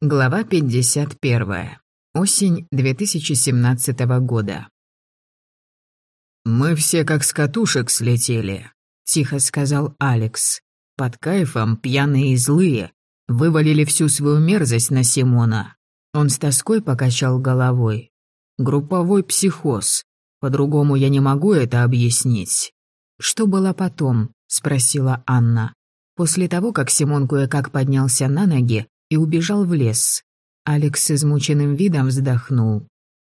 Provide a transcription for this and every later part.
Глава 51. Осень 2017 года. «Мы все как с катушек слетели», — тихо сказал Алекс. «Под кайфом, пьяные и злые, вывалили всю свою мерзость на Симона». Он с тоской покачал головой. «Групповой психоз. По-другому я не могу это объяснить». «Что было потом?» — спросила Анна. После того, как Симон кое-как поднялся на ноги, и убежал в лес. Алекс с измученным видом вздохнул.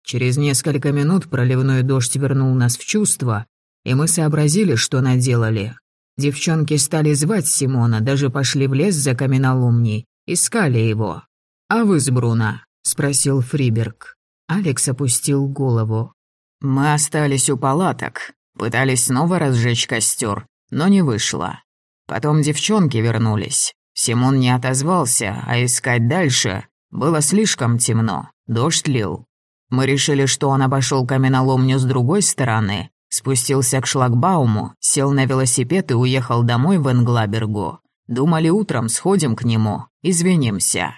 Через несколько минут проливной дождь вернул нас в чувство, и мы сообразили, что наделали. Девчонки стали звать Симона, даже пошли в лес за каменоломней, искали его. «А вы с Бруно?» — спросил Фриберг. Алекс опустил голову. «Мы остались у палаток, пытались снова разжечь костер, но не вышло. Потом девчонки вернулись. Симон не отозвался, а искать дальше было слишком темно, дождь лил. Мы решили, что он обошел каменоломню с другой стороны, спустился к шлагбауму, сел на велосипед и уехал домой в Энглабергу. Думали, утром сходим к нему, извинимся.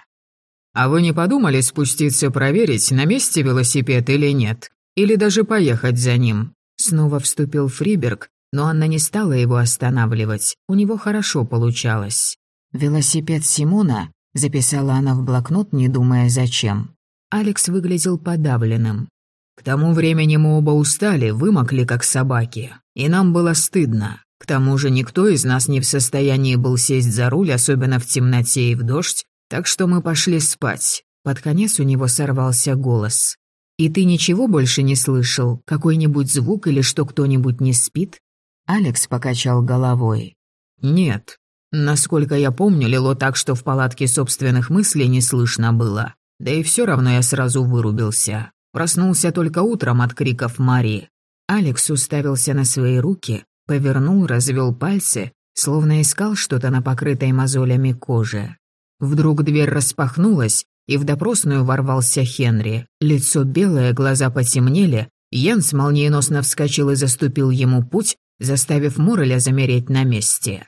«А вы не подумали спуститься проверить, на месте велосипед или нет? Или даже поехать за ним?» Снова вступил Фриберг, но Анна не стала его останавливать, у него хорошо получалось. «Велосипед Симона?» — записала она в блокнот, не думая зачем. Алекс выглядел подавленным. «К тому времени мы оба устали, вымокли как собаки, и нам было стыдно. К тому же никто из нас не в состоянии был сесть за руль, особенно в темноте и в дождь, так что мы пошли спать». Под конец у него сорвался голос. «И ты ничего больше не слышал? Какой-нибудь звук или что кто-нибудь не спит?» Алекс покачал головой. «Нет, Насколько я помню, лило так, что в палатке собственных мыслей не слышно было. Да и все равно я сразу вырубился. Проснулся только утром от криков Мари. Алекс уставился на свои руки, повернул, развел пальцы, словно искал что-то на покрытой мозолями коже. Вдруг дверь распахнулась, и в допросную ворвался Хенри. Лицо белое, глаза потемнели. Йенс молниеносно вскочил и заступил ему путь, заставив Мореля замереть на месте.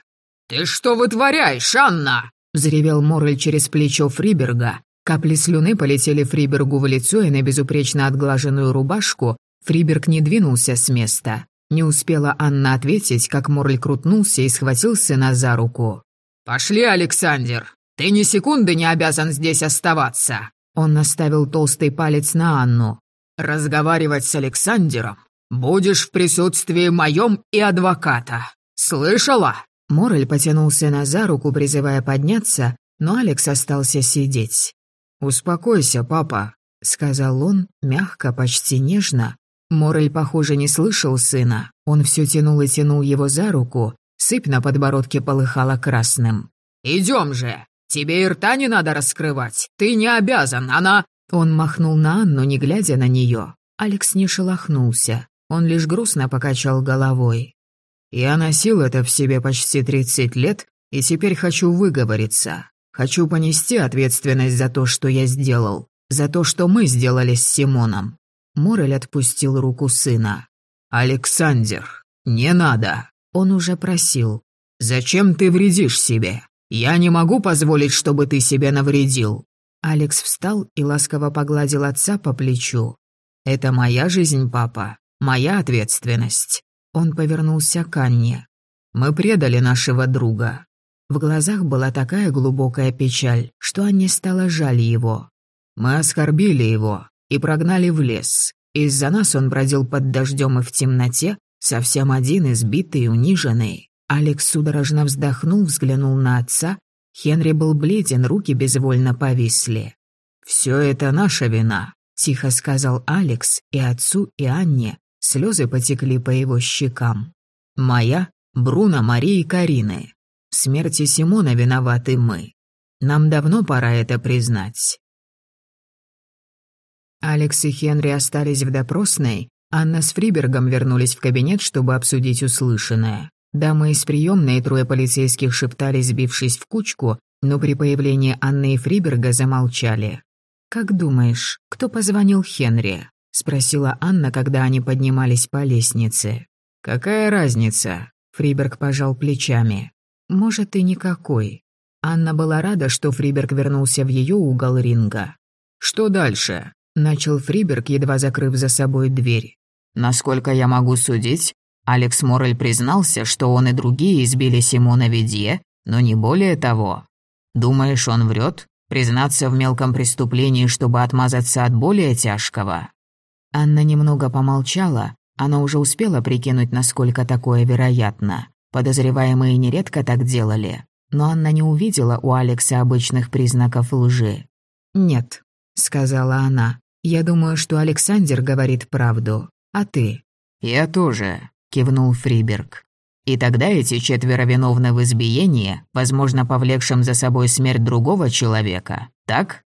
«Ты что вытворяешь, Анна?» — взревел Моррель через плечо Фриберга. Капли слюны полетели Фрибергу в лицо и на безупречно отглаженную рубашку. Фриберг не двинулся с места. Не успела Анна ответить, как Морль крутнулся и схватил сына за руку. «Пошли, Александр! Ты ни секунды не обязан здесь оставаться!» Он наставил толстый палец на Анну. «Разговаривать с Александром будешь в присутствии моем и адвоката. Слышала?» Морель потянулся на за руку, призывая подняться, но Алекс остался сидеть. «Успокойся, папа», — сказал он, мягко, почти нежно. Морель, похоже, не слышал сына. Он все тянул и тянул его за руку. Сыпь на подбородке полыхала красным. «Идем же! Тебе и рта не надо раскрывать. Ты не обязан, она...» Он махнул на Анну, не глядя на нее. Алекс не шелохнулся. Он лишь грустно покачал головой. Я носил это в себе почти 30 лет, и теперь хочу выговориться. Хочу понести ответственность за то, что я сделал, за то, что мы сделали с Симоном». Морель отпустил руку сына. «Александр, не надо!» Он уже просил. «Зачем ты вредишь себе? Я не могу позволить, чтобы ты себе навредил». Алекс встал и ласково погладил отца по плечу. «Это моя жизнь, папа, моя ответственность. Он повернулся к Анне. «Мы предали нашего друга». В глазах была такая глубокая печаль, что Анне стало жаль его. «Мы оскорбили его и прогнали в лес. Из-за нас он бродил под дождем и в темноте, совсем один, избитый и униженный». Алекс судорожно вздохнул, взглянул на отца. Хенри был бледен, руки безвольно повисли. «Все это наша вина», — тихо сказал Алекс и отцу, и Анне, Слезы потекли по его щекам. «Моя, Бруно, Марии и Карины. В смерти Симона виноваты мы. Нам давно пора это признать». Алекс и Хенри остались в допросной, Анна с Фрибергом вернулись в кабинет, чтобы обсудить услышанное. Дамы из приемной и трое полицейских шептались, сбившись в кучку, но при появлении Анны и Фриберга замолчали. «Как думаешь, кто позвонил Хенри?» — спросила Анна, когда они поднимались по лестнице. «Какая разница?» — Фриберг пожал плечами. «Может, и никакой. Анна была рада, что Фриберг вернулся в ее угол ринга. «Что дальше?» – начал Фриберг, едва закрыв за собой дверь. «Насколько я могу судить, Алекс Моррель признался, что он и другие избили Симона Ведье, но не более того. Думаешь, он врет? Признаться в мелком преступлении, чтобы отмазаться от более тяжкого?» Анна немного помолчала, она уже успела прикинуть, насколько такое вероятно. Подозреваемые нередко так делали, но Анна не увидела у Алекса обычных признаков лжи. «Нет», — сказала она, — «я думаю, что Александр говорит правду. А ты?» «Я тоже», — кивнул Фриберг. «И тогда эти четверо виновны в избиении, возможно, повлекшем за собой смерть другого человека, так?»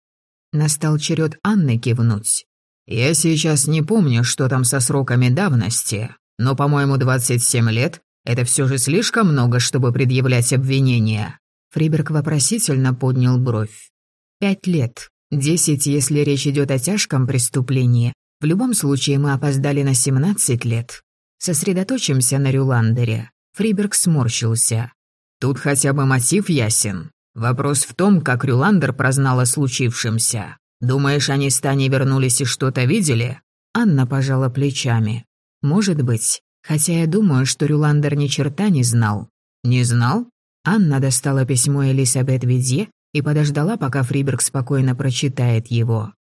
Настал черед Анны кивнуть. «Я сейчас не помню, что там со сроками давности, но, по-моему, 27 лет это все же слишком много, чтобы предъявлять обвинения». Фриберг вопросительно поднял бровь. «Пять лет. Десять, если речь идет о тяжком преступлении. В любом случае мы опоздали на 17 лет. Сосредоточимся на Рюландере». Фриберг сморщился. «Тут хотя бы мотив ясен. Вопрос в том, как Рюландер прознал о случившемся. Думаешь, они с Таней вернулись и что-то видели?» Анна пожала плечами. «Может быть. Хотя я думаю, что Рюландер ни черта не знал. Не знал? Анна достала письмо Элисабет Видье и подождала, пока Фриберг спокойно прочитает его.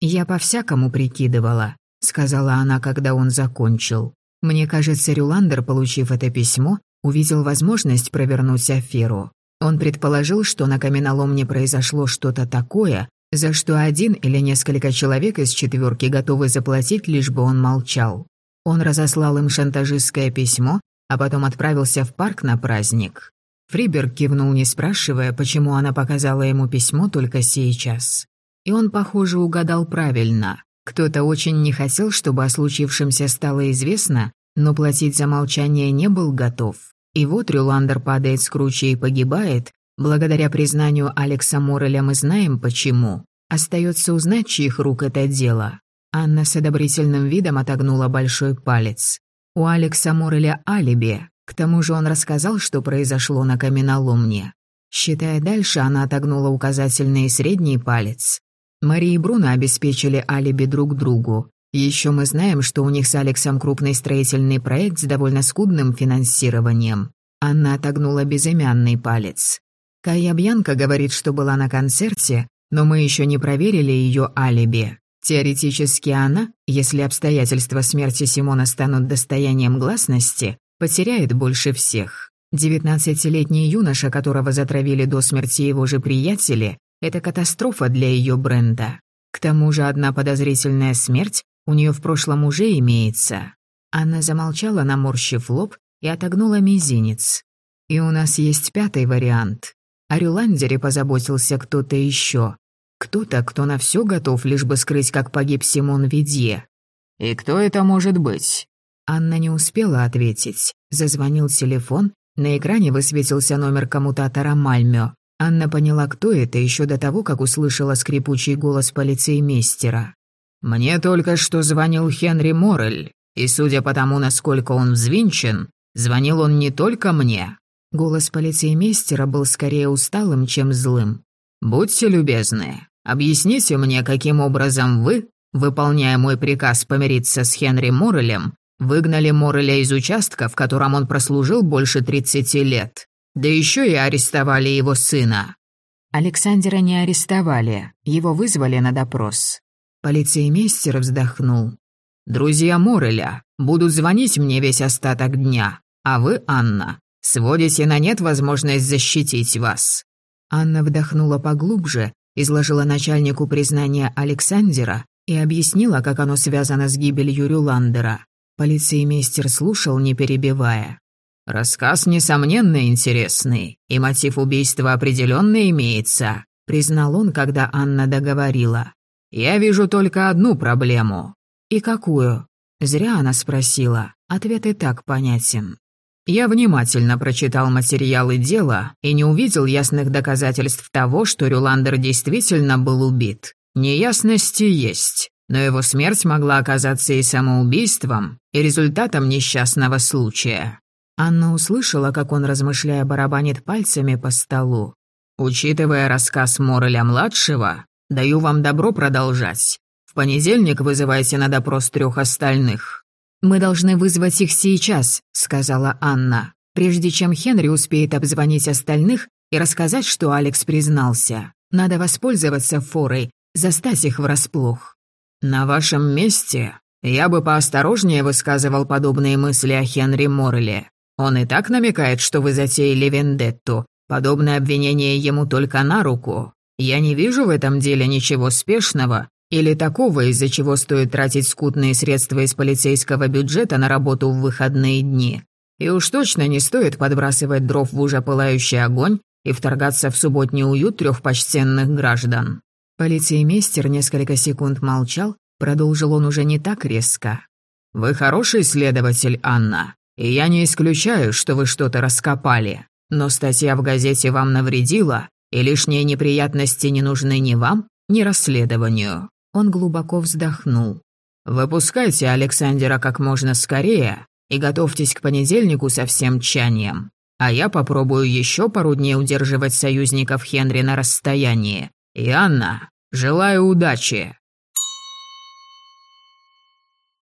«Я по-всякому прикидывала», — сказала она, когда он закончил. «Мне кажется, Рюландер, получив это письмо, увидел возможность провернуть аферу. Он предположил, что на каменоломне произошло что-то такое, за что один или несколько человек из четверки готовы заплатить, лишь бы он молчал. Он разослал им шантажистское письмо, а потом отправился в парк на праздник. Фриберг кивнул, не спрашивая, почему она показала ему письмо только сейчас. И он, похоже, угадал правильно. Кто-то очень не хотел, чтобы о случившемся стало известно, но платить за молчание не был готов. И вот Рюландер падает с круче и погибает. Благодаря признанию Алекса Морреля мы знаем почему. Остается узнать, чьих рук это дело. Анна с одобрительным видом отогнула большой палец. У Алекса Морреля алиби. К тому же он рассказал, что произошло на каменоломне. Считая дальше, она отогнула указательный и средний палец. Мария и Бруно обеспечили алиби друг другу. Еще мы знаем, что у них с Алексом крупный строительный проект с довольно скудным финансированием. Анна отогнула безымянный палец. Кая Бьянка говорит, что была на концерте, но мы еще не проверили ее алиби. Теоретически она, если обстоятельства смерти Симона станут достоянием гласности, потеряет больше всех. Девятнадцатилетний юноша, которого затравили до смерти его же приятели, это катастрофа для ее бренда. К тому же одна подозрительная смерть у нее в прошлом уже имеется. Анна замолчала, наморщив лоб, и отогнула мизинец. И у нас есть пятый вариант. О Рюландере позаботился кто-то еще. Кто-то, кто на все готов, лишь бы скрыть, как погиб Симон Видье. «И кто это может быть?» Анна не успела ответить. Зазвонил телефон, на экране высветился номер коммутатора Мальмё. Анна поняла, кто это, еще до того, как услышала скрипучий голос полицеймейстера. «Мне только что звонил Хенри Моррель, и судя по тому, насколько он взвинчен, звонил он не только мне». Голос полицеймейстера был скорее усталым, чем злым. «Будьте любезны, Объясните мне, каким образом вы, выполняя мой приказ помириться с Хенри Моррелем, выгнали Морреля из участка, в котором он прослужил больше 30 лет. Да еще и арестовали его сына». Александра не арестовали, его вызвали на допрос. Полицеймейстер вздохнул. «Друзья Морреля будут звонить мне весь остаток дня, а вы, Анна, сводите на нет возможность защитить вас». Анна вдохнула поглубже изложила начальнику признание Александера и объяснила, как оно связано с гибелью Рюландера. Полицеймейстер слушал, не перебивая. «Рассказ, несомненно, интересный, и мотив убийства определенно имеется», признал он, когда Анна договорила. «Я вижу только одну проблему». «И какую?» Зря она спросила. Ответ и так понятен. Я внимательно прочитал материалы дела и не увидел ясных доказательств того, что Рюландер действительно был убит. Неясности есть, но его смерть могла оказаться и самоубийством, и результатом несчастного случая. Анна услышала, как он, размышляя, барабанит пальцами по столу. Учитывая рассказ Мореля-младшего, даю вам добро продолжать. В понедельник вызывайте на допрос трех остальных». «Мы должны вызвать их сейчас», — сказала Анна, «прежде чем Хенри успеет обзвонить остальных и рассказать, что Алекс признался. Надо воспользоваться форой, застать их врасплох». «На вашем месте я бы поосторожнее высказывал подобные мысли о Хенри Морреле. Он и так намекает, что вы затеяли вендетту, Подобное обвинение ему только на руку. Я не вижу в этом деле ничего спешного или такого, из-за чего стоит тратить скудные средства из полицейского бюджета на работу в выходные дни. И уж точно не стоит подбрасывать дров в уже пылающий огонь и вторгаться в субботний уют трех почтенных граждан». Полицеймейстер несколько секунд молчал, продолжил он уже не так резко. «Вы хороший следователь, Анна, и я не исключаю, что вы что-то раскопали. Но статья в газете вам навредила, и лишние неприятности не нужны ни вам, ни расследованию». Он глубоко вздохнул. «Выпускайте Александра как можно скорее и готовьтесь к понедельнику со всем тчанием. А я попробую еще пару дней удерживать союзников Хенри на расстоянии. И, Анна, желаю удачи!»